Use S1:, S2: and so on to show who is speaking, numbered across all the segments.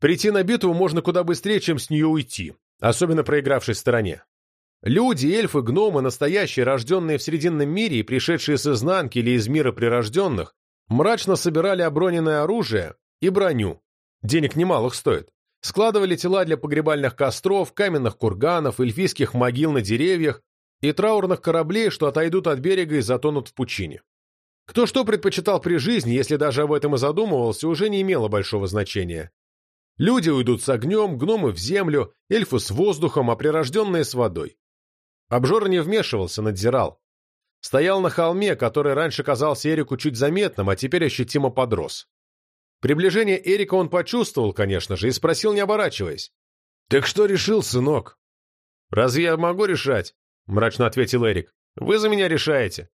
S1: Прийти на битву можно куда быстрее, чем с нее уйти, особенно проигравшей стороне. Люди, эльфы, гномы, настоящие, рожденные в Срединном мире и пришедшие с изнанки или из мира прирожденных, мрачно собирали оброненное оружие и броню. Денег немалых стоит. Складывали тела для погребальных костров, каменных курганов, эльфийских могил на деревьях и траурных кораблей, что отойдут от берега и затонут в пучине. Кто что предпочитал при жизни, если даже об этом и задумывался, уже не имело большого значения. Люди уйдут с огнем, гномы в землю, эльфы с воздухом, а прирожденные с водой. Обжора не вмешивался, надзирал. Стоял на холме, который раньше казался Эрику чуть заметным, а теперь ощутимо подрос. Приближение Эрика он почувствовал, конечно же, и спросил, не оборачиваясь. «Так что решил, сынок?» «Разве я могу решать?» — мрачно ответил Эрик. «Вы за меня решаете».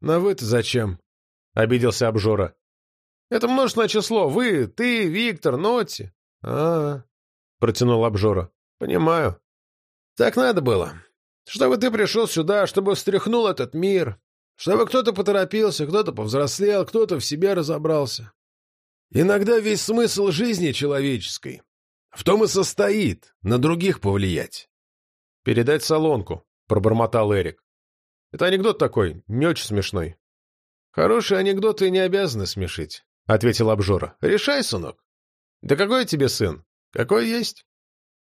S1: «На вы-то зачем?» — обиделся Обжора. «Это множественное число. Вы, ты, Виктор, Нотти». «А, -а, -а протянул Обжора. «Понимаю. Так надо было. Чтобы ты пришел сюда, чтобы встряхнул этот мир, чтобы кто-то поторопился, кто-то повзрослел, кто-то в себе разобрался. Иногда весь смысл жизни человеческой в том и состоит, на других повлиять. «Передать солонку», — пробормотал Эрик. «Это анекдот такой, не очень смешной». «Хорошие анекдоты не обязаны смешить», — ответил обжора. «Решай, сынок». «Да какой тебе сын? Какой есть?»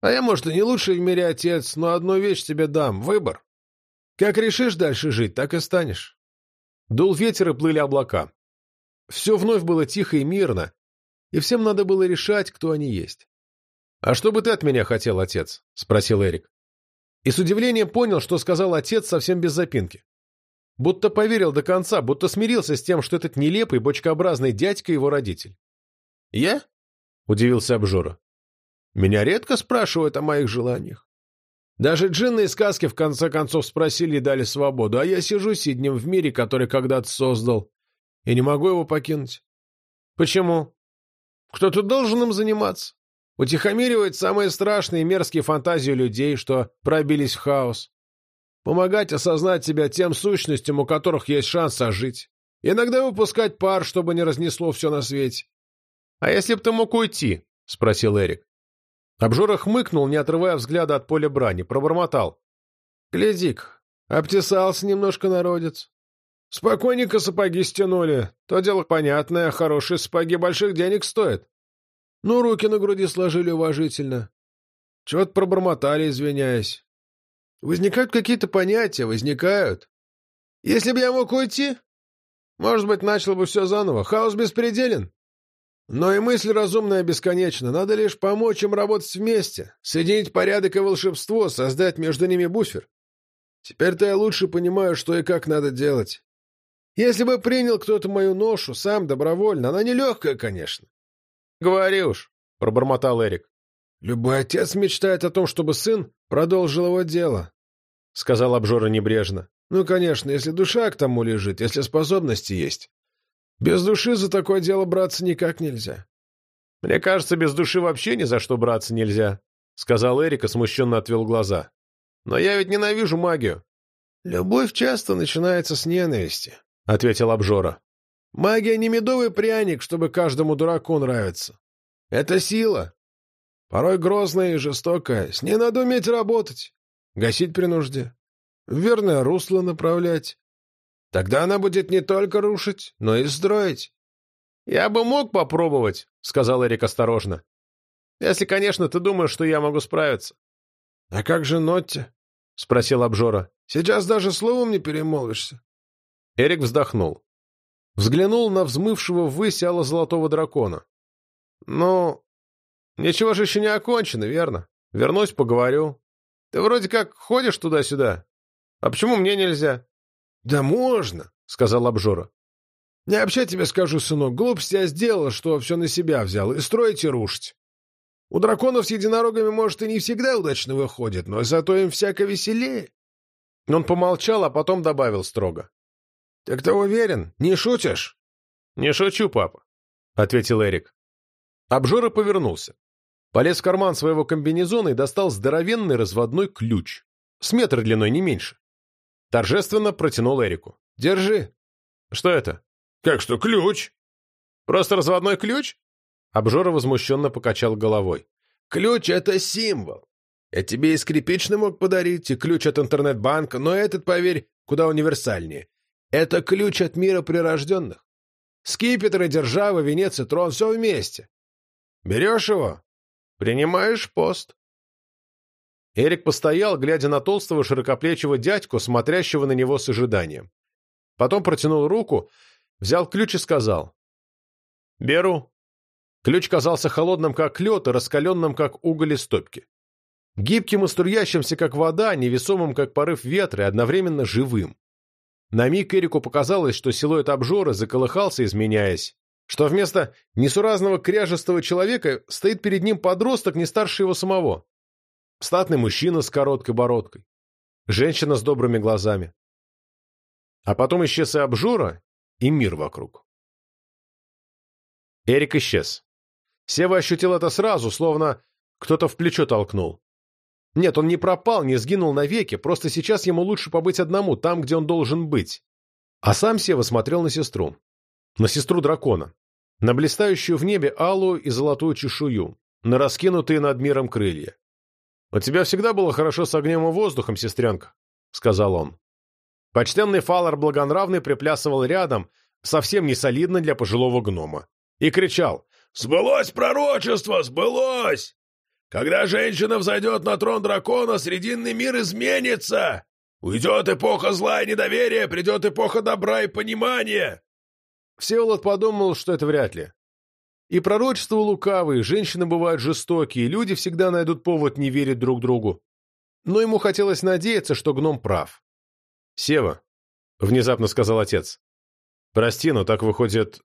S1: А я, может, и не лучший в мире отец, но одну вещь тебе дам — выбор. Как решишь дальше жить, так и станешь. Дул ветер и плыли облака. Все вновь было тихо и мирно, и всем надо было решать, кто они есть. «А что бы ты от меня хотел, отец?» — спросил Эрик. И с удивлением понял, что сказал отец совсем без запинки. Будто поверил до конца, будто смирился с тем, что этот нелепый, бочкообразный дядька его родитель. «Я?» — удивился Обжора. Меня редко спрашивают о моих желаниях. Даже джинны сказки в конце концов спросили и дали свободу, а я сижу сиднем в мире, который когда-то создал, и не могу его покинуть. Почему? Кто-то должен им заниматься. Утихомиривать самые страшные и мерзкие фантазии людей, что пробились в хаос. Помогать осознать себя тем сущностям, у которых есть шанс ожить. Иногда выпускать пар, чтобы не разнесло все на свете. — А если б ты мог уйти? — спросил Эрик. Обжора хмыкнул, не отрывая взгляда от поля брани, пробормотал. «Гляди-ка, обтесался немножко народец. Спокойненько сапоги стянули. То дело понятное, хорошие сапоги больших денег стоят. Ну, руки на груди сложили уважительно. Чего-то пробормотали, извиняясь. Возникают какие-то понятия, возникают. Если бы я мог уйти, может быть, начал бы все заново. Хаос беспределен. Но и мысль разумная бесконечна. Надо лишь помочь им работать вместе, соединить порядок и волшебство, создать между ними буфер. Теперь-то я лучше понимаю, что и как надо делать. Если бы принял кто-то мою ношу, сам, добровольно, она нелегкая, конечно. — Говори уж, — пробормотал Эрик. — Любой отец мечтает о том, чтобы сын продолжил его дело, — сказал обжора небрежно. — Ну, конечно, если душа к тому лежит, если способности есть. Без души за такое дело браться никак нельзя. — Мне кажется, без души вообще ни за что браться нельзя, — сказал Эрик и смущенно отвел глаза. — Но я ведь ненавижу магию. — Любовь часто начинается с ненависти, — ответил обжора. — Магия не медовый пряник, чтобы каждому дураку нравиться. Это сила. Порой грозная и жестокая. С ней надо уметь работать, гасить при нужде, в верное русло направлять. Тогда она будет не только рушить, но и строить. «Я бы мог попробовать», — сказал Эрик осторожно. «Если, конечно, ты думаешь, что я могу справиться». «А как же Нотти?» — спросил обжора. «Сейчас даже словом не перемолвишься». Эрик вздохнул. Взглянул на взмывшего ввысь золотого дракона. «Ну, ничего же еще не окончено, верно? Вернусь, поговорю. Ты вроде как ходишь туда-сюда. А почему мне нельзя?» «Да можно», — сказал обжора. «Не вообще тебе скажу, сынок, глупость я сделал, что все на себя взял, и строить и рушить. У драконов с единорогами, может, и не всегда удачно выходит, но зато им всяко веселее». Он помолчал, а потом добавил строго. «Так ты уверен? Не шутишь?» «Не шучу, папа», — ответил Эрик. Обжора повернулся. Полез в карман своего комбинезона и достал здоровенный разводной ключ. С метр длиной, не меньше. Торжественно протянул Эрику. «Держи». «Что это?» «Как что, ключ?» «Просто разводной ключ?» Обжора возмущенно покачал головой.
S2: «Ключ — это символ. Я тебе и скрипичный мог подарить, и ключ от интернет-банка, но этот, поверь, куда универсальнее. Это ключ от мира прирожденных. Скипетры, держава, венец и трон — все вместе. Берешь его, принимаешь пост.
S1: Эрик постоял, глядя на толстого широкоплечего дядьку, смотрящего на него с ожиданием. Потом протянул руку, взял ключ и сказал. «Беру». Ключ казался холодным, как лед, и раскаленным, как уголь из топки. Гибким и струящимся, как вода, невесомым, как порыв ветра, и одновременно живым. На миг Эрику показалось, что силуэт обжора заколыхался, изменяясь, что вместо несуразного кряжестого человека стоит перед ним подросток, не старше его самого. Статный мужчина с короткой бородкой, женщина с добрыми глазами. А потом исчез и обжора, и мир вокруг. Эрик исчез. Сева ощутил это сразу, словно кто-то в плечо толкнул. Нет, он не пропал, не сгинул навеки, просто сейчас ему лучше побыть одному, там, где он должен быть. А сам Сева смотрел на сестру. На сестру дракона. На блистающую в небе алую и золотую чешую. На раскинутые над миром крылья. «У тебя всегда было хорошо с огнем и воздухом, сестренка», — сказал он. Почтенный Фалар Благонравный приплясывал рядом, совсем не солидно для пожилого гнома, и кричал «Сбылось пророчество! Сбылось! Когда женщина взойдет на трон дракона, срединный мир изменится! Уйдет эпоха зла и недоверия, придет эпоха добра и понимания!» Всеволод подумал, что это вряд ли. И пророчества лукавые, женщины бывают жестокие, люди всегда найдут повод не верить друг другу. Но ему хотелось надеяться, что гном прав. «Сева», — внезапно сказал отец, — «прости, но так выходит...»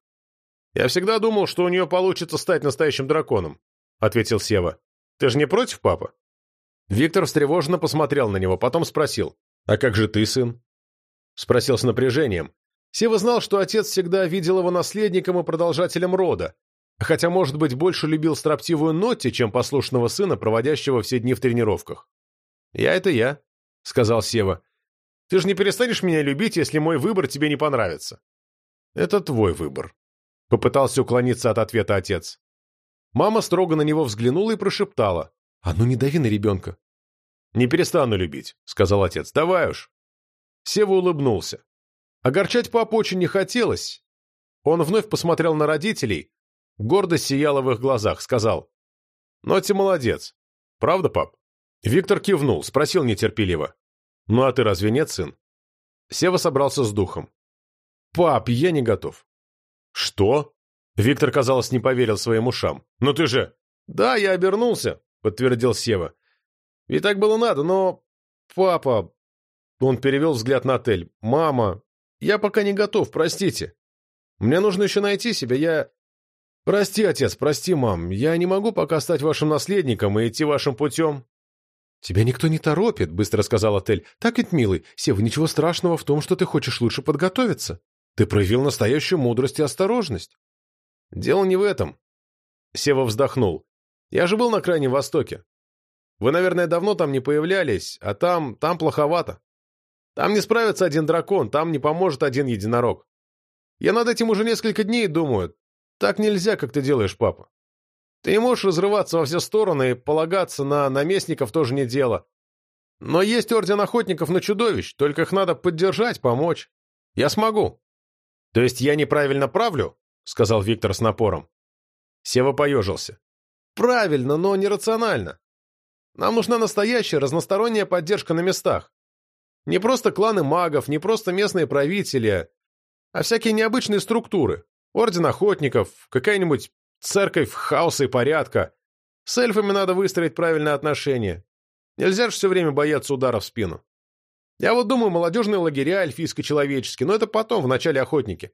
S1: «Я всегда думал, что у нее получится стать настоящим драконом», — ответил Сева. Ты же не против, папа?» Виктор встревоженно посмотрел на него, потом спросил. «А как же ты, сын?» Спросил с напряжением. Сева знал, что отец всегда видел его наследником и продолжателем рода, хотя, может быть, больше любил строптивую Нотти, чем послушного сына, проводящего все дни в тренировках. «Я — это я», — сказал Сева. «Ты же не перестанешь меня любить, если мой выбор тебе не понравится». «Это твой выбор», — попытался уклониться от ответа отец. Мама строго на него взглянула и прошептала. «А ну не дави на ребенка!» «Не перестану любить», — сказал отец. «Давай уж». Сева улыбнулся. Огорчать папу очень не хотелось. Он вновь посмотрел на родителей. Гордость сияла в их глазах. Сказал. «Ну, ты молодец. Правда, пап?» Виктор кивнул, спросил нетерпеливо. «Ну, а ты разве нет, сын?» Сева собрался с духом. «Пап, я не готов». «Что?» Виктор, казалось, не поверил своим ушам. «Ну ты же...» «Да, я обернулся», — подтвердил Сева. «И так было надо, но... Папа...» Он перевел взгляд на отель. «Мама, я пока не готов, простите. Мне нужно еще найти себя, я...» «Прости, отец, прости, мам. Я не могу пока стать вашим наследником и идти вашим путем». «Тебя никто не торопит», — быстро сказал отель. «Так ведь, милый, Сева, ничего страшного в том, что ты хочешь лучше подготовиться. Ты проявил настоящую мудрость и осторожность. Дело не в этом. Сева вздохнул. Я же был на Крайнем Востоке. Вы, наверное, давно там не появлялись, а там, там плоховато. Там не справится один дракон, там не поможет один единорог. Я над этим уже несколько дней думаю. Так нельзя, как ты делаешь, папа. Ты можешь разрываться во все стороны и полагаться на наместников тоже не дело. Но есть орден охотников на чудовищ, только их надо поддержать, помочь. Я смогу. То есть я неправильно правлю? — сказал Виктор с напором. Сева поежился. «Правильно, но нерационально. Нам нужна настоящая разносторонняя поддержка на местах. Не просто кланы магов, не просто местные правители, а всякие необычные структуры. Орден охотников, какая-нибудь церковь хаоса и порядка. С эльфами надо выстроить правильные отношения. Нельзя же все время бояться удара в спину. Я вот думаю, молодежные лагеря эльфийско-человеческие, но это потом, в начале охотники.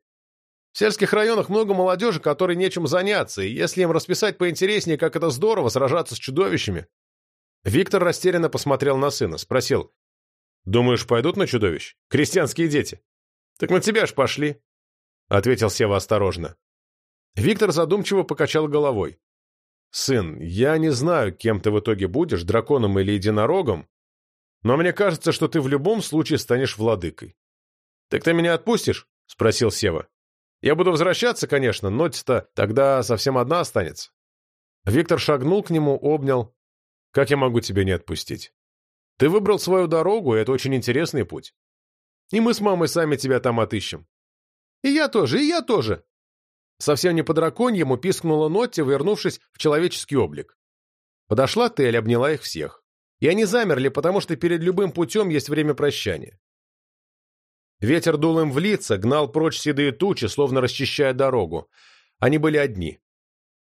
S1: В сельских районах много молодежи, которой нечем заняться, и если им расписать поинтереснее, как это здорово сражаться с чудовищами... Виктор растерянно посмотрел на сына, спросил. «Думаешь, пойдут на чудовищ? Крестьянские дети?» «Так на тебя ж пошли», — ответил Сева осторожно. Виктор задумчиво покачал головой. «Сын, я не знаю, кем ты в итоге будешь, драконом или единорогом, но мне кажется, что ты в любом случае станешь владыкой». «Так ты меня отпустишь?» — спросил Сева. Я буду возвращаться, конечно, но то тогда совсем одна останется. Виктор шагнул к нему, обнял. Как я могу тебя не отпустить? Ты выбрал свою дорогу, и это очень интересный путь. И мы с мамой сами тебя там отыщем. И я тоже, и я тоже. Совсем не по драконьему пискнула Нотти, вернувшись в человеческий облик. Подошла Тель, обняла их всех. И они замерли, потому что перед любым путем есть время прощания. Ветер дул им в лица, гнал прочь седые тучи, словно расчищая дорогу. Они были одни.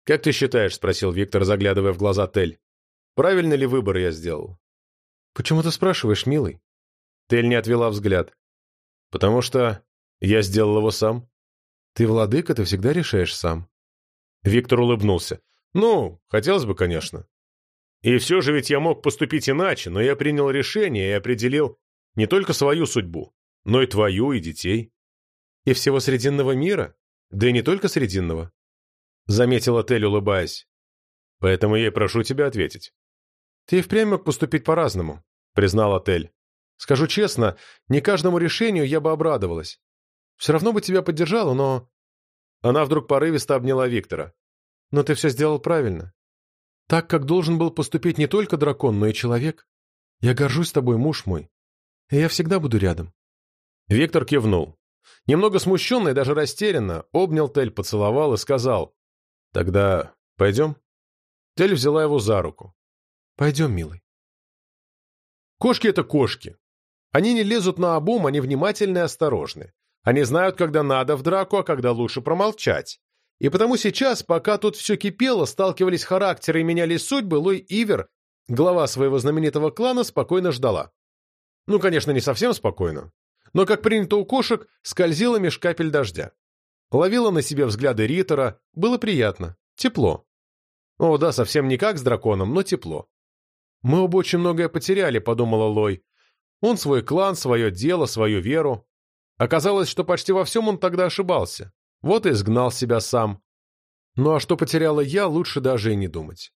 S1: «Как ты считаешь?» — спросил Виктор, заглядывая в глаза Тель. «Правильно ли выбор я сделал?»
S3: «Почему ты спрашиваешь, милый?»
S1: Тель не отвела взгляд. «Потому что я сделал его сам».
S3: «Ты владыка, ты всегда решаешь сам».
S1: Виктор улыбнулся. «Ну, хотелось бы, конечно. И все же ведь я мог поступить иначе, но я принял решение и определил не только свою судьбу, но и твою, и детей.
S3: И всего Срединного мира? Да и не только Срединного.
S1: Заметила Тель, улыбаясь. Поэтому я и прошу тебя ответить.
S3: Ты и впрямь мог поступить по-разному, признала Тель. Скажу честно, не каждому решению я бы обрадовалась. Все равно бы тебя поддержала, но...
S1: Она вдруг порывисто обняла Виктора.
S3: Но ты все сделал правильно. Так, как должен был поступить не только дракон, но и человек. Я горжусь тобой, муж мой. И я всегда буду рядом.
S1: Виктор кивнул. Немного смущенно и даже растерянно, обнял Тель, поцеловал и сказал. «Тогда пойдем?» Тель взяла его за руку.
S3: «Пойдем, милый».
S1: Кошки — это кошки. Они не лезут на обум, они внимательны и осторожны. Они знают, когда надо в драку, а когда лучше промолчать. И потому сейчас, пока тут все кипело, сталкивались характеры и менялись судьбы, Лой Ивер, глава своего знаменитого клана, спокойно ждала. Ну, конечно, не совсем спокойно но, как принято у кошек, скользила меж капель дождя. Ловила на себе взгляды Риттера, было приятно, тепло. О, да, совсем не как с драконом, но тепло. «Мы оба очень многое потеряли», — подумала Лой. Он свой клан, свое дело, свою веру. Оказалось, что почти во всем он тогда ошибался. Вот и изгнал себя сам. Ну а что потеряла я, лучше даже и не думать.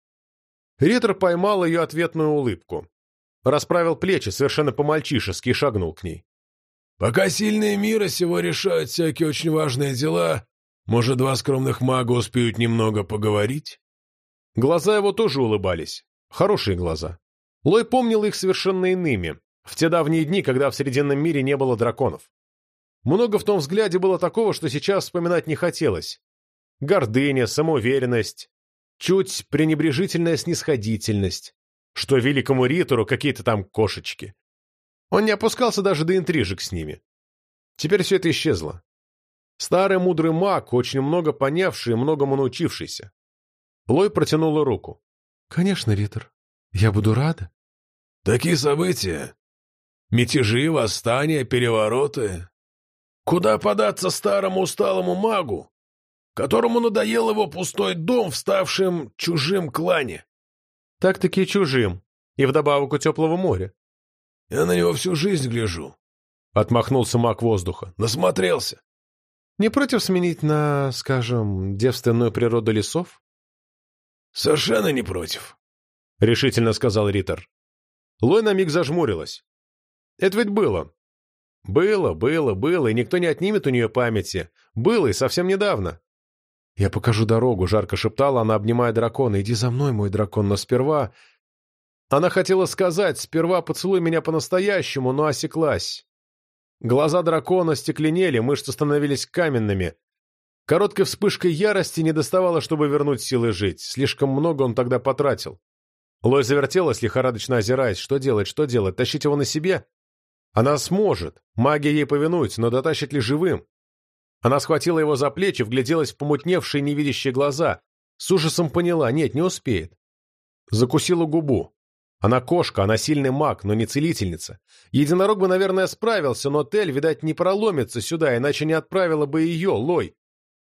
S1: Риттер поймал ее ответную улыбку. Расправил плечи, совершенно по-мальчишески, и шагнул к ней.
S2: Пока сильные мира сего решают всякие очень важные дела, может, два скромных мага успеют немного поговорить?»
S1: Глаза его тоже улыбались. Хорошие глаза. Лой помнил их совершенно иными, в те давние дни, когда в Срединном мире не было драконов. Много в том взгляде было такого, что сейчас вспоминать не хотелось. Гордыня, самоуверенность, чуть пренебрежительная снисходительность, что великому Ритору какие-то там кошечки. Он не опускался даже до интрижек с ними. Теперь все это исчезло. Старый мудрый маг, очень много понявший и многому научившийся. Лой протянула руку.
S3: «Конечно, Риттер. Я буду рада».
S2: «Такие события. Мятежи, восстания, перевороты. Куда податься старому усталому магу, которому надоел его пустой дом в ставшем чужим клане?»
S3: «Так-таки чужим. И вдобавок у теплого моря.
S2: Я на него всю жизнь гляжу.
S1: Отмахнулся маг воздуха.
S2: Насмотрелся.
S3: Не против сменить на, скажем, девственную природу лесов?
S2: Совершенно не против.
S1: Решительно сказал Риттер. Лой на миг зажмурилась. Это ведь было. Было, было, было, и никто не отнимет у нее памяти. Было и совсем недавно.
S3: «Я покажу дорогу», — жарко шептала она, обнимая дракона. «Иди за мной, мой дракон, но сперва она хотела сказать «сперва поцелуй меня по-настоящему», но осеклась. Глаза дракона стекленели, мышцы становились каменными. Короткой вспышкой ярости не доставало, чтобы вернуть силы жить. Слишком много он тогда потратил. Лой завертелась, лихорадочно озираясь. Что делать, что делать? Тащить его на себе? Она сможет. Магия ей повинуется, но дотащит ли живым? Она схватила его за плечи, вгляделась в помутневшие невидящие глаза. С ужасом поняла. Нет, не успеет. Закусила губу. Она кошка, она сильный маг, но не целительница. Единорог бы, наверное, справился, но Тель, видать, не проломится сюда, иначе не отправила бы ее, Лой.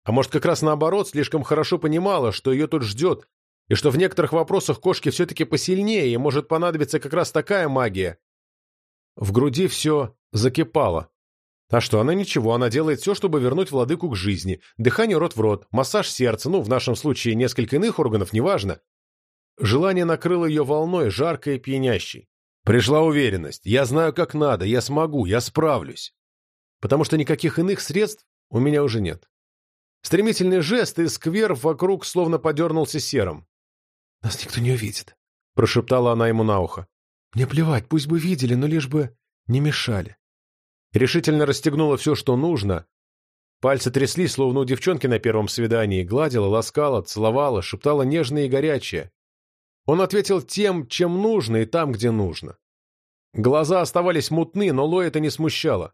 S3: А может, как раз наоборот, слишком хорошо понимала, что ее тут ждет, и что в некоторых вопросах кошки все-таки посильнее, и может понадобиться как раз такая магия. В груди все закипало. А что, она ничего, она делает все, чтобы вернуть владыку к жизни. Дыхание рот в рот, массаж сердца, ну, в нашем случае, несколько иных органов, неважно. Желание накрыло ее волной, жаркой и пьянящей. Пришла уверенность. Я знаю, как надо, я смогу, я справлюсь. Потому что никаких иных средств у меня уже нет.
S1: Стремительный жест, и сквер вокруг словно подернулся серым.
S3: «Нас никто не увидит», — прошептала она ему на ухо. «Мне плевать, пусть бы видели, но лишь бы не мешали».
S1: Решительно расстегнула все, что нужно. Пальцы тряслись, словно у девчонки на первом свидании, гладила, ласкала, целовала, шептала нежное и горячее. Он ответил тем, чем нужно, и там, где нужно. Глаза оставались мутны, но Лой это не смущало.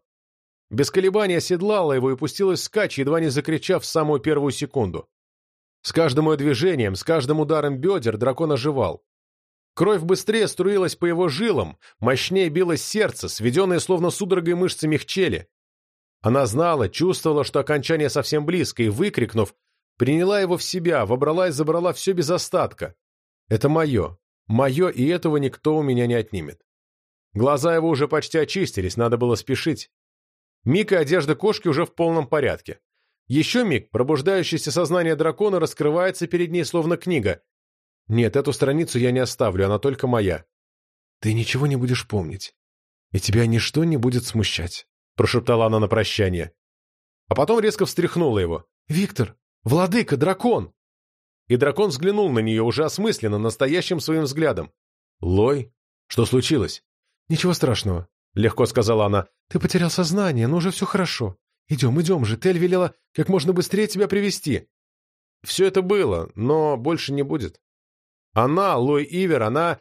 S1: Без колебаний оседлала его и пустилась скач, едва не закричав в самую первую секунду. С каждым ее движением, с каждым ударом бедер дракон оживал. Кровь быстрее струилась по его жилам, мощнее билось сердце, сведенные словно судорогой мышцы мягчели. Она знала, чувствовала, что окончание совсем близко, и, выкрикнув, приняла его в себя, вобрала и забрала все без остатка. «Это мое. Мое, и этого никто у меня не отнимет». Глаза его уже почти очистились, надо было спешить. Миг и одежда кошки уже в полном порядке. Еще миг, пробуждающееся сознание дракона раскрывается перед ней словно книга. Нет, эту страницу я не оставлю, она только моя.
S3: Ты ничего не будешь помнить, и тебя ничто не будет смущать,
S1: прошептала она на прощание. А потом резко встряхнула его.
S3: «Виктор! Владыка! Дракон!»
S1: И дракон взглянул на нее уже осмысленно, настоящим своим взглядом. «Лой? Что случилось?»
S3: «Ничего страшного», — легко сказала она. «Ты потерял сознание, но уже все хорошо. Идем, идем же, Тель велела как можно быстрее тебя привести.
S1: Все это было, но больше не будет. Она, Лой Ивер, она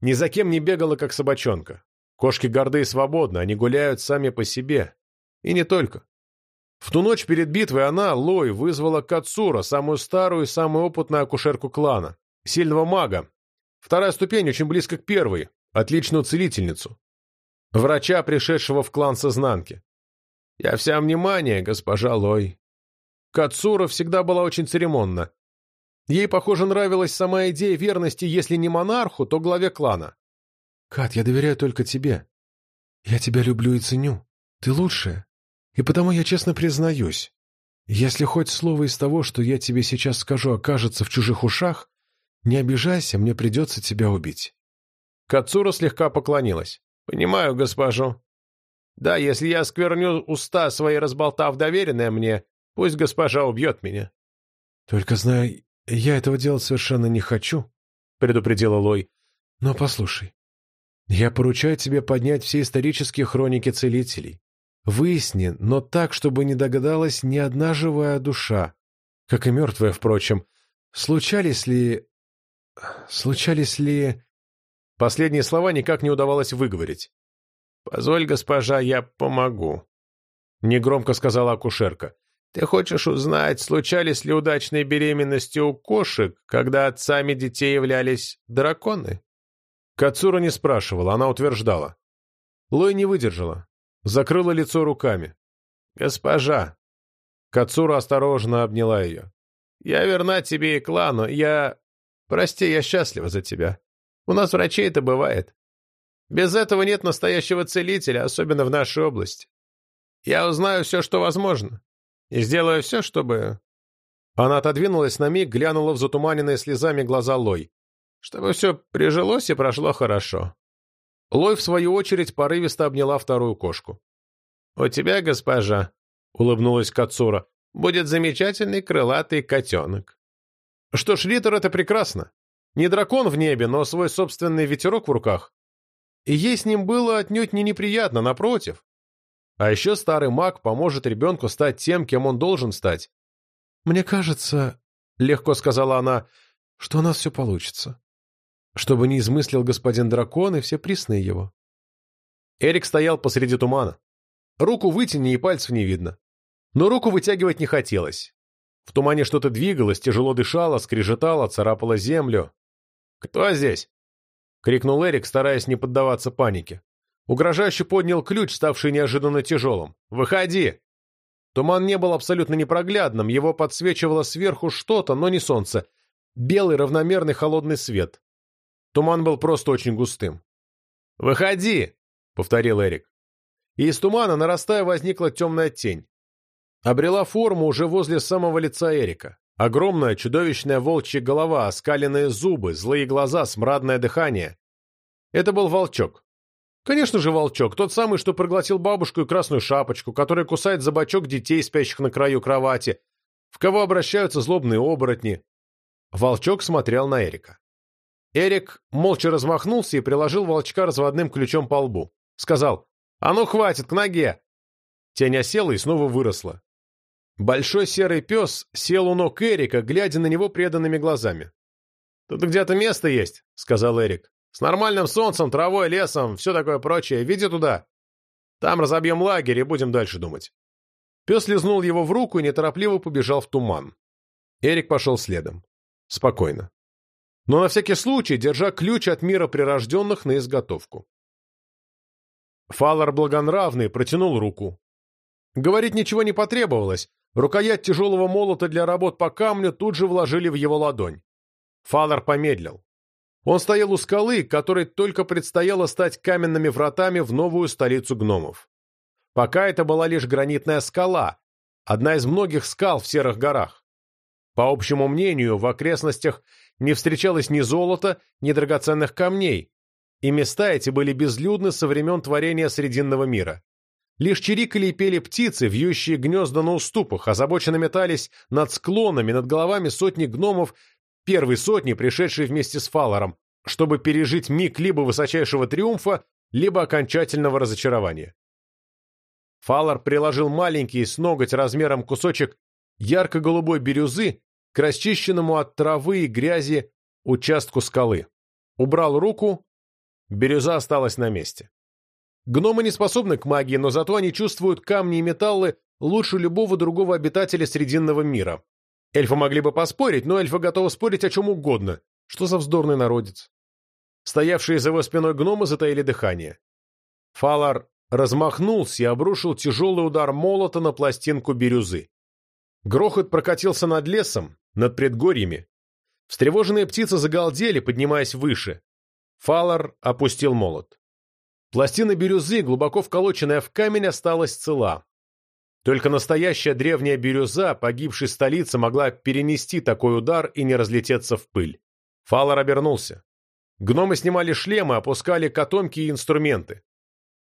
S1: ни за кем не бегала, как собачонка. Кошки горды и свободны, они гуляют сами по себе. И не только. В ту ночь перед битвой она, Лой, вызвала Кацура, самую старую и самую опытную акушерку клана, сильного мага. Вторая ступень очень близко к первой, отличную целительницу. Врача, пришедшего в клан с изнанки. Я вся внимание, госпожа Лой. Кацура всегда была очень церемонна. Ей, похоже, нравилась сама идея верности, если не монарху, то главе клана.
S3: «Кат, я доверяю только тебе. Я тебя люблю и ценю. Ты лучшая. И потому я честно признаюсь. Если хоть слово из того, что я тебе сейчас скажу, окажется в чужих ушах, не обижайся, мне придется тебя убить».
S1: Кацура слегка поклонилась. «Понимаю, госпожу. Да, если я скверню уста свои, разболтав доверенное мне, пусть госпожа убьет меня».
S3: «Только знай, я этого делать совершенно не хочу», — предупредила Лой. «Но послушай, я поручаю тебе поднять все исторические хроники целителей. Выясни, но так, чтобы не догадалась ни одна живая душа, как и мертвая, впрочем. Случались ли... случались ли...»
S1: Последние слова никак не удавалось выговорить. «Позволь, госпожа, я помогу», — негромко сказала акушерка. «Ты хочешь узнать, случались ли удачные беременности у кошек, когда отцами детей являлись драконы?» Кацура не спрашивала, она утверждала. Лой не выдержала, закрыла лицо руками. «Госпожа!» Кацура осторожно обняла ее. «Я верна тебе и клану, я... Прости, я счастлива за тебя. У нас врачей-то бывает. Без этого нет настоящего целителя, особенно в нашей области. Я узнаю все, что возможно, и сделаю все, чтобы...» Она отодвинулась на миг, глянула в затуманенные слезами глаза Лой. «Чтобы все прижилось и прошло хорошо». Лой, в свою очередь, порывисто обняла вторую кошку. «У тебя, госпожа», — улыбнулась Кацура, — «будет замечательный крылатый котенок». Что ж, Риттер — это прекрасно. Не дракон в небе, но свой собственный ветерок в руках. И ей с ним было отнюдь не неприятно, напротив. А еще старый маг поможет ребенку стать тем, кем он должен стать.
S3: «Мне кажется, — легко сказала она, — что у нас все получится. Чтобы не измыслил господин дракон и все присные его».
S1: Эрик стоял посреди тумана. Руку вытяни, и пальцев не видно. Но руку вытягивать не хотелось. В тумане что-то двигалось, тяжело дышало, скрежетало, царапало землю. «Кто здесь?» крикнул Эрик, стараясь не поддаваться панике. Угрожающе поднял ключ, ставший неожиданно тяжелым. «Выходи!» Туман не был абсолютно непроглядным, его подсвечивало сверху что-то, но не солнце. Белый равномерный холодный свет. Туман был просто очень густым. «Выходи!» — повторил Эрик. И из тумана, нарастая, возникла темная тень. Обрела форму уже возле самого лица Эрика. Огромная чудовищная волчья голова, оскаленные зубы, злые глаза, смрадное дыхание. Это был волчок. Конечно же, волчок, тот самый, что проглотил бабушку и красную шапочку, который кусает за бочок детей, спящих на краю кровати, в кого обращаются злобные оборотни. Волчок смотрел на Эрика. Эрик молча размахнулся и приложил волчка разводным ключом по лбу. Сказал «А ну хватит, к ноге!» Тень осела и снова выросла. Большой серый пес сел у ног Эрика, глядя на него преданными глазами. «Тут где-то место есть», — сказал Эрик. «С нормальным солнцем, травой, лесом, все такое прочее. Веди туда. Там разобьем лагерь и будем дальше думать». Пес лизнул его в руку и неторопливо побежал в туман. Эрик пошел следом. Спокойно. Но на всякий случай, держа ключ от мира прирожденных на изготовку. Фалар благонравный протянул руку. Говорить ничего не потребовалось. Рукоять тяжелого молота для работ по камню тут же вложили в его ладонь. Фалар помедлил. Он стоял у скалы, которой только предстояло стать каменными вратами в новую столицу гномов. Пока это была лишь гранитная скала, одна из многих скал в Серых горах. По общему мнению, в окрестностях не встречалось ни золота, ни драгоценных камней, и места эти были безлюдны со времен творения Срединного мира. Лишь чирикали и пели птицы, вьющие гнезда на уступах, озабоченно метались над склонами, над головами сотни гномов, первой сотни, пришедшей вместе с Фалором, чтобы пережить миг либо высочайшего триумфа, либо окончательного разочарования. Фалор приложил маленький с ноготь размером кусочек ярко-голубой бирюзы к расчищенному от травы и грязи участку скалы. Убрал руку, бирюза осталась на месте. Гномы не способны к магии, но зато они чувствуют камни и металлы лучше любого другого обитателя Срединного мира. Эльфы могли бы поспорить, но эльфы готовы спорить о чем угодно. Что за вздорный народец? Стоявшие за его спиной гномы затаили дыхание. Фалар размахнулся и обрушил тяжелый удар молота на пластинку бирюзы. Грохот прокатился над лесом, над предгорьями. Встревоженные птицы загалдели, поднимаясь выше. Фалар опустил молот. Пластина бирюзы, глубоко вколоченная в камень, осталась цела. Только настоящая древняя бирюза, погибшей столицы, могла перенести такой удар и не разлететься в пыль. Фалар обернулся. Гномы снимали шлемы, опускали котомки и инструменты.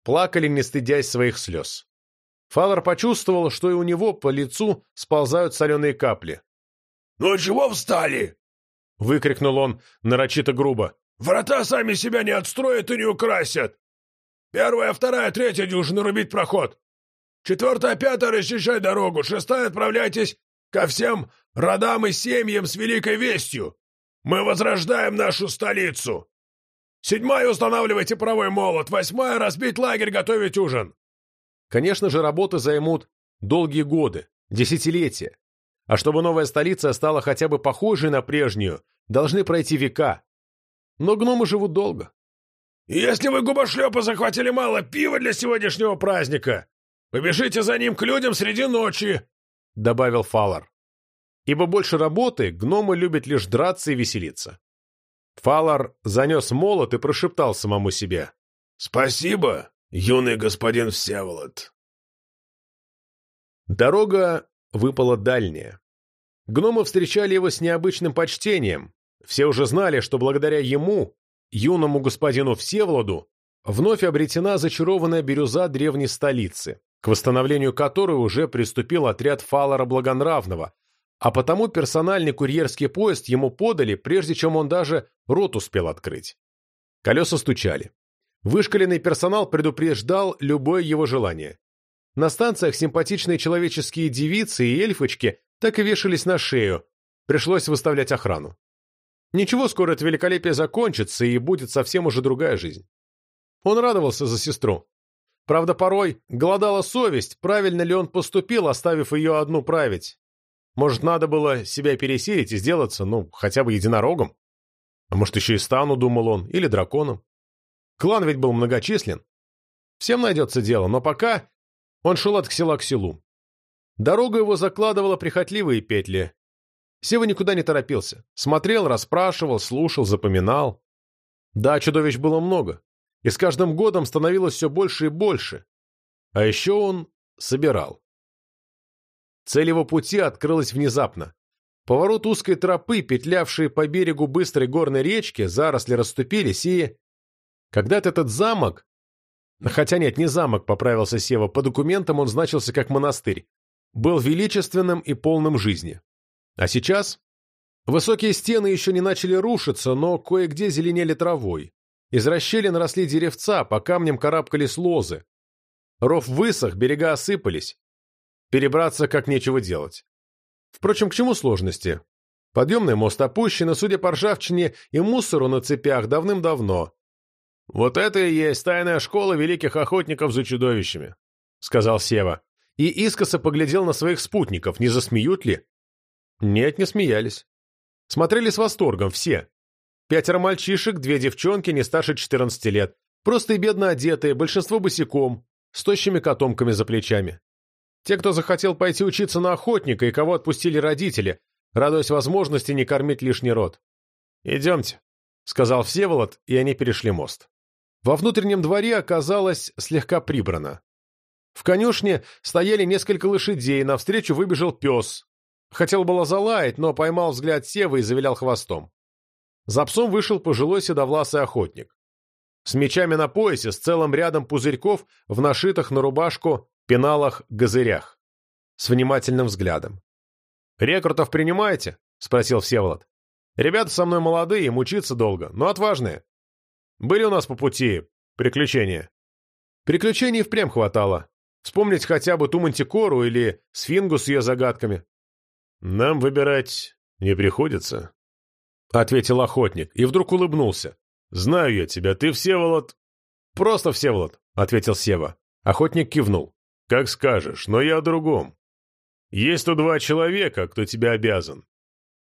S1: Плакали, не стыдясь своих слез. Фалар почувствовал, что и у него по лицу сползают соленые капли.
S2: «Ну чего встали?»
S1: — выкрикнул он нарочито грубо.
S2: «Врата сами себя не отстроят и не украсят! Первая, вторая, третья дюжина рубить проход. Четвертая, пятая расчищай дорогу. Шестая отправляйтесь ко всем родам и семьям с великой вестью. Мы возрождаем нашу столицу. Седьмая устанавливайте правый молот. Восьмая разбить лагерь, готовить ужин.
S1: Конечно же, работы займут долгие годы, десятилетия. А чтобы новая столица стала хотя бы похожей на прежнюю, должны пройти века. Но гномы живут долго.
S2: «Если вы, губошлепы, захватили мало пива для сегодняшнего праздника, побежите за ним к людям среди ночи», —
S1: добавил Фалар. Ибо больше работы гномы любят лишь драться и веселиться. Фалар занес молот и прошептал самому себе.
S2: «Спасибо, юный господин Всеволод».
S1: Дорога выпала дальняя. Гномы встречали его с необычным почтением. Все уже знали, что благодаря ему юному господину Всеволоду вновь обретена зачарованная бирюза древней столицы, к восстановлению которой уже приступил отряд Фалара Благонравного, а потому персональный курьерский поезд ему подали, прежде чем он даже рот успел открыть. Колеса стучали. Вышкаленный персонал предупреждал любое его желание. На станциях симпатичные человеческие девицы и эльфочки так и вешались на шею, пришлось выставлять охрану. Ничего, скоро это великолепие закончится, и будет совсем уже другая жизнь. Он радовался за сестру. Правда, порой голодала совесть, правильно ли он поступил, оставив ее одну править. Может, надо было себя пересилить и сделаться, ну, хотя бы единорогом? А может, еще и стану, думал он, или драконом. Клан ведь был многочислен. Всем найдется дело, но пока он шел от села к селу. Дорога его закладывала прихотливые петли, Сева никуда не торопился. Смотрел, расспрашивал, слушал, запоминал. Да, чудовищ было много. И с каждым годом становилось все больше и больше. А еще он собирал. Цель его пути открылась внезапно. Поворот узкой тропы, петлявшие по берегу быстрой горной речки, заросли расступились, и... Когда-то этот замок... Хотя нет, не замок, поправился Сева, по документам он значился как монастырь. был величественным и полным жизни. А сейчас? Высокие стены еще не начали рушиться, но кое-где зеленели травой. Из расщелин росли деревца, по камням карабкались лозы. Ров высох, берега осыпались. Перебраться как нечего делать. Впрочем, к чему сложности? Подъемный мост опущен, и, судя по ржавчине и мусору на цепях, давным-давно. «Вот это и есть тайная школа великих охотников за чудовищами», — сказал Сева. И искоса поглядел на своих спутников, не засмеют ли? Нет, не смеялись. Смотрели с восторгом все. Пятеро мальчишек, две девчонки, не старше 14 лет. Просто и бедно одетые, большинство босиком, с тощими котомками за плечами. Те, кто захотел пойти учиться на охотника и кого отпустили родители, радуясь возможности не кормить лишний рот. «Идемте», — сказал Всеволод, и они перешли мост. Во внутреннем дворе оказалось слегка прибрано. В конюшне стояли несколько лошадей, навстречу выбежал пес. Хотел было залаять, но поймал взгляд Севы и завилял хвостом. За псом вышел пожилой седовласый охотник. С мечами на поясе, с целым рядом пузырьков в нашитых на рубашку пеналах-газырях. С внимательным взглядом. «Рекрутов принимаете?» — спросил Всеволод. «Ребята со мной молодые, мучиться долго, но отважные. Были у нас по пути приключения?» Приключений впрямь хватало. Вспомнить хотя бы ту мантикору или сфингу с ее загадками. «Нам выбирать не приходится», — ответил охотник, и вдруг улыбнулся. «Знаю я тебя, ты Всеволод...» «Просто Всеволод», — ответил Сева. Охотник кивнул. «Как скажешь, но я о другом. Есть тут два человека, кто тебе обязан.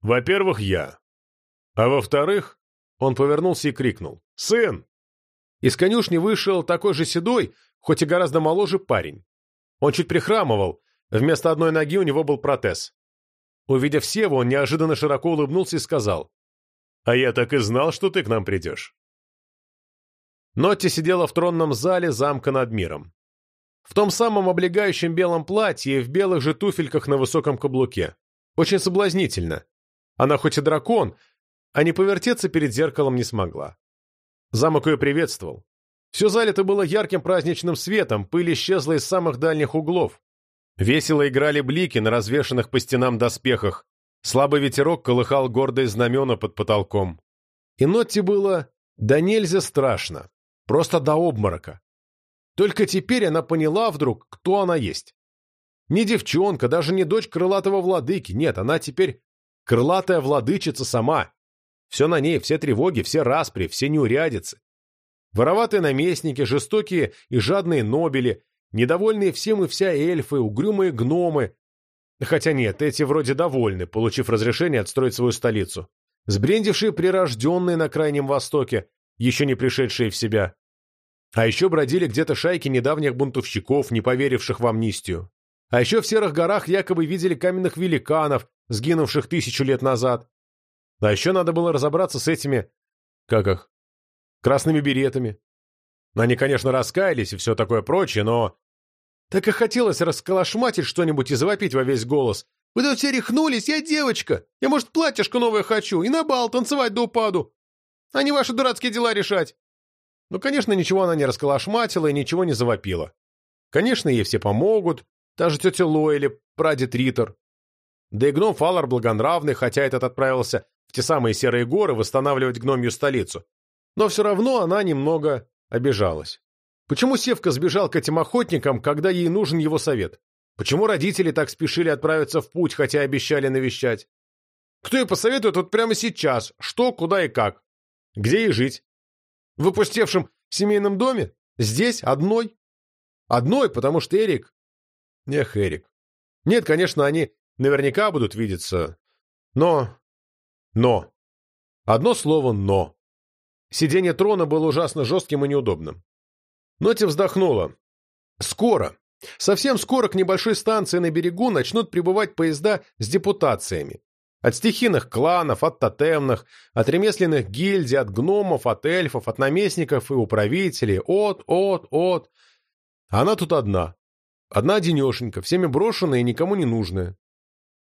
S1: Во-первых, я. А во-вторых, он повернулся и крикнул. «Сын!» Из конюшни вышел такой же седой, хоть и гораздо моложе парень. Он чуть прихрамывал, вместо одной ноги у него был протез. Увидев Севу, он неожиданно широко улыбнулся и сказал. «А я так и знал, что ты к нам придешь». Нотти сидела в тронном зале замка над миром. В том самом облегающем белом платье и в белых же туфельках на высоком каблуке. Очень соблазнительно. Она хоть и дракон, а не повертеться перед зеркалом не смогла. Замок ее приветствовал. Все залито было ярким праздничным светом, пыль исчезла из самых дальних углов. Весело играли блики на развешанных по стенам доспехах. Слабый ветерок колыхал гордые знамена под потолком. И Нотти было да нельзя страшно. Просто до обморока. Только теперь она поняла вдруг, кто она есть. Не девчонка, даже не дочь крылатого владыки. Нет, она теперь крылатая владычица сама. Все на ней, все тревоги, все распри, все неурядицы. Вороватые наместники, жестокие и жадные нобели, недовольные всем и вся эльфы, угрюмые гномы. Хотя нет, эти вроде довольны, получив разрешение отстроить свою столицу. Сбрендившие прирожденные на Крайнем Востоке, еще не пришедшие в себя. А еще бродили где-то шайки недавних бунтовщиков, не поверивших в амнистию. А еще в Серых горах якобы видели каменных великанов, сгинувших тысячу лет назад. А еще надо было разобраться с этими... Как их? Красными беретами. Они, конечно, раскаялись и все такое прочее, но... Так и хотелось расколошматить что-нибудь и завопить во весь голос. «Вы тут все рехнулись, я девочка! Я, может, платьишко новое хочу и на бал танцевать до упаду, а не ваши дурацкие дела решать!» Но, конечно, ничего она не расколошматила и ничего не завопила. Конечно, ей все помогут, та же тетя Лоэли, прадед Риттер. Да и гном Фалар благонравный, хотя этот отправился в те самые серые горы восстанавливать гномью столицу. Но все равно она немного обижалась. Почему Севка сбежал к этим охотникам, когда ей нужен его совет? Почему родители так спешили отправиться в путь, хотя обещали навещать? Кто ей посоветует вот прямо сейчас, что, куда и как? Где ей жить? В опустевшем семейном доме? Здесь? Одной? Одной, потому что Эрик... Эх, Эрик. Нет, конечно, они наверняка будут видеться. Но... Но. Одно слово «но». Сиденье трона было ужасно жестким и неудобным. Ноти вздохнула. Скоро, совсем скоро к небольшой станции на берегу начнут прибывать поезда с депутациями. От стихийных кланов, от тотемных, от ремесленных гильдий, от гномов, от эльфов, от наместников и управителей, от, от, от. Она тут одна. Одна одинешенька, всеми брошенная и никому не нужная.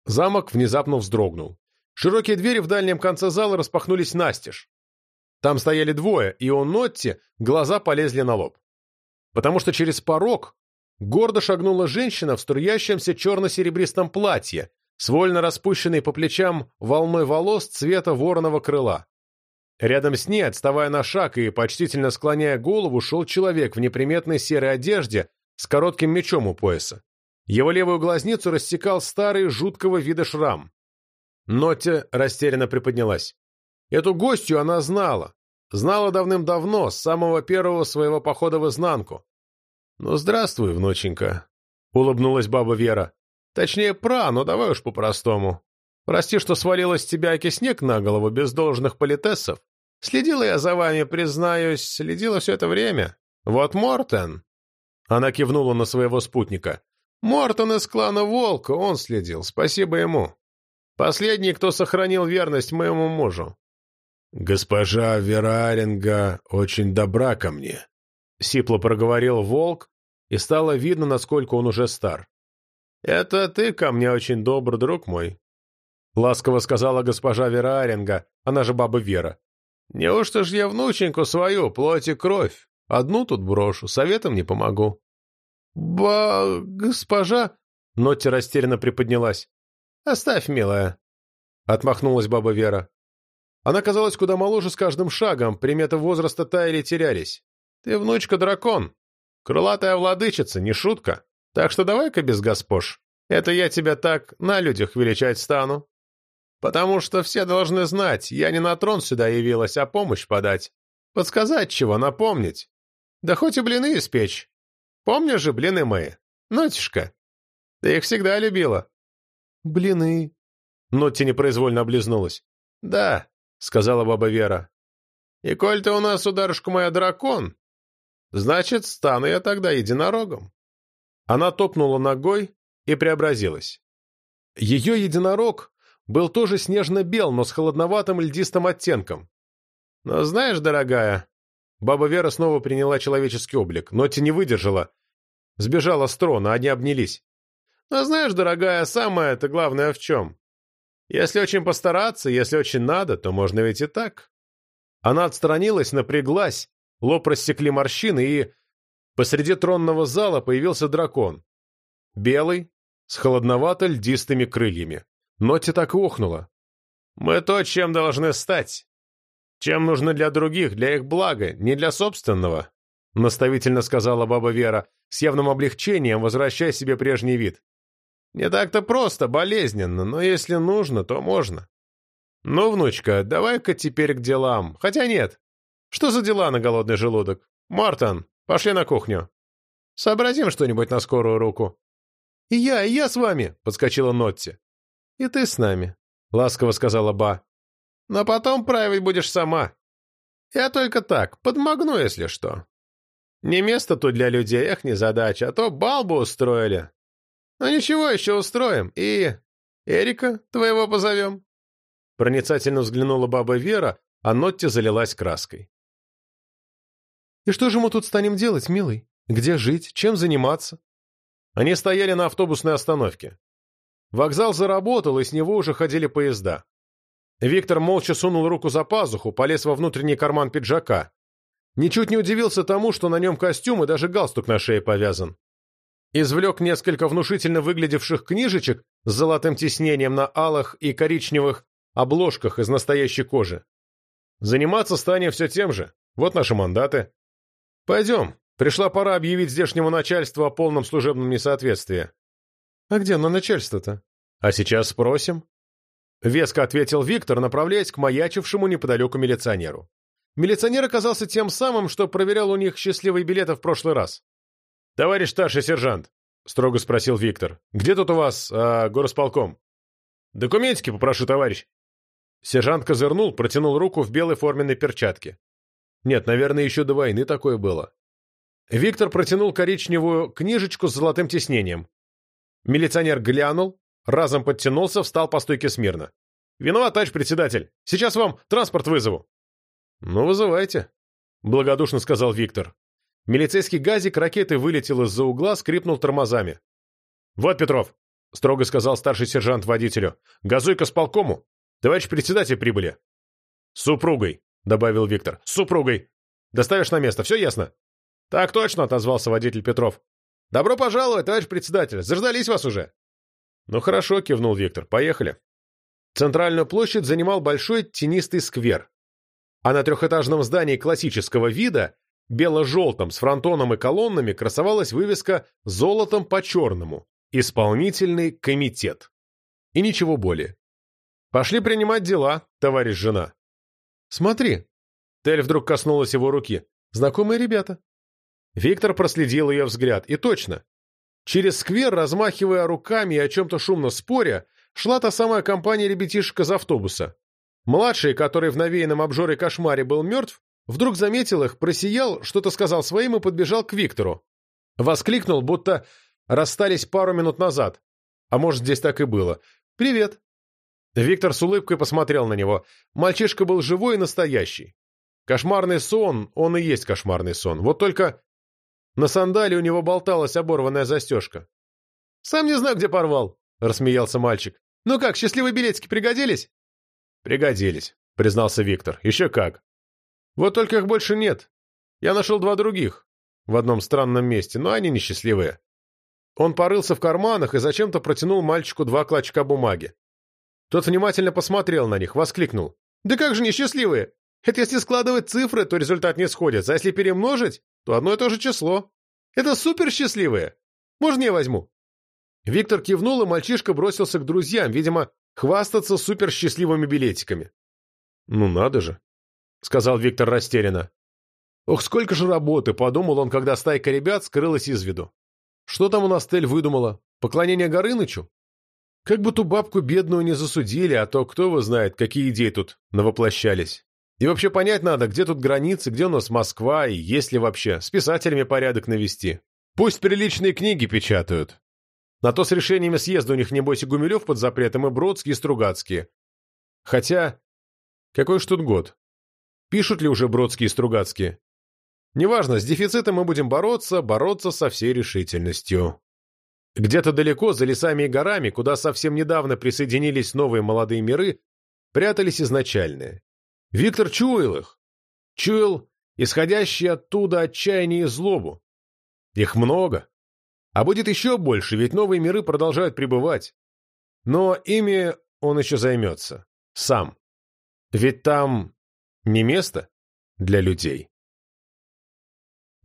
S1: Замок внезапно вздрогнул. Широкие двери в дальнем конце зала распахнулись настежь. Там стояли двое, и у Нотти глаза полезли на лоб. Потому что через порог гордо шагнула женщина в струящемся черно-серебристом платье, с вольно распущенной по плечам волной волос цвета вороного крыла. Рядом с ней, отставая на шаг и почтительно склоняя голову, шел человек в неприметной серой одежде с коротким мечом у пояса. Его левую глазницу рассекал старый жуткого вида шрам. Нотте растерянно приподнялась. Эту гостью она знала. Знала давным-давно, с самого первого своего похода в изнанку. «Ну, здравствуй, внученька», — улыбнулась баба Вера. «Точнее, пра, но давай уж по-простому. Прости, что свалилась с тебя оки снег на голову без должных политессов. Следила я за вами, признаюсь, следила все это время. Вот Мортен...» Она кивнула на своего спутника. «Мортон из клана Волка, он следил, спасибо ему. Последний, кто сохранил верность моему мужу».
S2: «Госпожа Вераринга очень добра ко мне», — сипло проговорил Волк, и стало видно, насколько он уже стар.
S1: «Это ты ко мне очень добр, друг мой», — ласково сказала госпожа Вераринга, она же баба Вера. «Неужто ж я внученьку свою, плоть и кровь? Одну тут брошу, советом не помогу». «Ба... госпожа...» — Нотти растерянно приподнялась. «Оставь, милая», — отмахнулась баба Вера. Она казалась куда моложе с каждым шагом, приметы возраста таяли и терялись. «Ты внучка-дракон, крылатая владычица, не шутка. Так что давай-ка без госпож. Это я тебя так на людях величать стану. Потому что все должны знать, я не на трон сюда явилась, а помощь подать. Подсказать чего, напомнить. Да хоть и блины испечь. Помнишь же блины мои? Нотишка, ты их всегда любила.
S3: Блины.
S1: Нотти непроизвольно облизнулась. Да, сказала баба Вера. И коль ты у нас, ударушка моя, дракон, значит, стану я тогда единорогом. Она топнула ногой и преобразилась. Ее единорог был тоже снежно-бел, но с холодноватым льдистым оттенком. Но знаешь, дорогая, баба Вера снова приняла человеческий облик, но те не выдержала. Сбежала с трона, они обнялись. Но знаешь, дорогая, самое-то главное в чем? Если очень постараться, если очень надо, то можно ведь и так. Она отстранилась, напряглась, лоб рассекли морщины, и посреди тронного зала появился дракон. Белый, с холодновато-льдистыми крыльями. Нотти так и охнула. «Мы то, чем должны стать. Чем нужно для других, для их блага, не для собственного», наставительно сказала баба Вера, с явным облегчением возвращая себе прежний вид. Не так-то просто, болезненно, но если нужно, то можно. Ну, внучка, давай-ка теперь к делам. Хотя нет. Что за дела на голодный желудок? Мартон, пошли на кухню. Сообразим что-нибудь на скорую руку. И я, и я с вами, подскочила Нотти. И ты с нами, ласково сказала Ба. Но потом править будешь сама. Я только так, подмогну, если что. Не место тут для людей, эх, не задача, а то балбу устроили. Ну ничего, еще устроим. И... Эрика твоего позовем. Проницательно взглянула баба Вера, а Нотти залилась краской.
S3: «И что же мы тут станем делать, милый? Где жить? Чем заниматься?»
S1: Они стояли на автобусной остановке. Вокзал заработал, и с него уже ходили поезда. Виктор молча сунул руку за пазуху, полез во внутренний карман пиджака. Ничуть не удивился тому, что на нем костюм и даже галстук на шее повязан извлек несколько внушительно выглядевших книжечек с золотым тиснением на алых и коричневых обложках из настоящей кожи. Заниматься станем все тем же. Вот наши мандаты. Пойдем. Пришла пора объявить здешнему начальству о полном служебном несоответствии.
S3: А где оно начальство-то?
S1: А сейчас спросим. Веско ответил Виктор, направляясь к маячившему неподалеку милиционеру. Милиционер оказался тем самым, что проверял у них счастливые билеты в прошлый раз. «Товарищ старший сержант», — строго спросил Виктор, — «где тут у вас а, горосполком?» «Документики попрошу, товарищ». Сержант козырнул, протянул руку в белой форменной перчатке. Нет, наверное, еще до войны такое было. Виктор протянул коричневую книжечку с золотым тиснением. Милиционер глянул, разом подтянулся, встал по стойке смирно. «Виноват, товарищ председатель. Сейчас вам транспорт вызову». «Ну, вызывайте», — благодушно сказал Виктор. Милицейский газик ракеты вылетел из-за угла, скрипнул тормозами. «Вот, Петров!» — строго сказал старший сержант водителю. «Газуй-ка с полкому! Товарищ председатель прибыли!» «С супругой!» — добавил Виктор. «С супругой! Доставишь на место, все ясно?» «Так точно!» — отозвался водитель Петров. «Добро пожаловать, товарищ председатель! Заждались вас уже!» «Ну хорошо», — кивнул Виктор. «Поехали». Центральную площадь занимал большой тенистый сквер, а на трехэтажном здании классического вида, бело-желтом, с фронтоном и колоннами, красовалась вывеска «Золотом по черному» – «Исполнительный комитет». И ничего более. «Пошли принимать дела, товарищ жена». «Смотри». Тель вдруг коснулась его руки. «Знакомые ребята». Виктор проследил ее взгляд. И точно. Через сквер, размахивая руками и о чем-то шумно споря, шла та самая компания ребятишек из автобуса. Младший, который в навеянном обжоре кошмаре был мертв, вдруг заметил их, просиял, что-то сказал своим и подбежал к Виктору. Воскликнул, будто расстались пару минут назад. А может, здесь так и было. «Привет». Виктор с улыбкой посмотрел на него. Мальчишка был живой и настоящий. Кошмарный сон, он и есть кошмарный сон. Вот только на сандале у него болталась оборванная застежка. «Сам не знаю, где порвал», — рассмеялся мальчик. «Ну как, счастливые билетики пригодились?» «Пригодились», — признался Виктор. «Еще как. Вот только их больше нет. Я нашел два других в одном странном месте, но они несчастливые». Он порылся в карманах и зачем-то протянул мальчику два клочка бумаги. Тот внимательно посмотрел на них, воскликнул. «Да как же несчастливые? Это если складывать цифры, то результат не сходится, а если перемножить, то одно и то же число. Это супер счастливые. Можно я возьму?» Виктор кивнул, и мальчишка бросился к друзьям, видимо, хвастаться суперсчастливыми билетиками. «Ну надо же», — сказал Виктор растерянно. «Ох, сколько же работы!» — подумал он, когда стайка ребят скрылась из виду. «Что там у нас Тель выдумала? Поклонение Горынычу? Как бы ту бабку бедную не засудили, а то кто его знает, какие идеи тут навоплощались. И вообще понять надо, где тут границы, где у нас Москва, и есть ли вообще, с писателями порядок навести. Пусть приличные книги печатают, на то с решениями съезда у них, небось, и Гумилев под запретом, и Бродский, и Стругацкие. Хотя, какой ж тут год? Пишут ли уже Бродские и Стругацкие? Неважно, с дефицитом мы будем бороться, бороться со всей решительностью. Где-то далеко, за лесами и горами, куда совсем недавно присоединились новые молодые миры, прятались изначальные. Виктор чуял их. Чуял исходящие оттуда отчаяние и злобу. Их много. А будет еще больше, ведь новые миры продолжают пребывать. Но ими он еще займется. Сам. Ведь там не место для людей.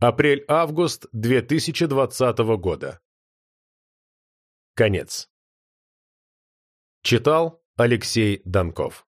S1: Апрель-август 2020 года. Конец. Читал Алексей Донков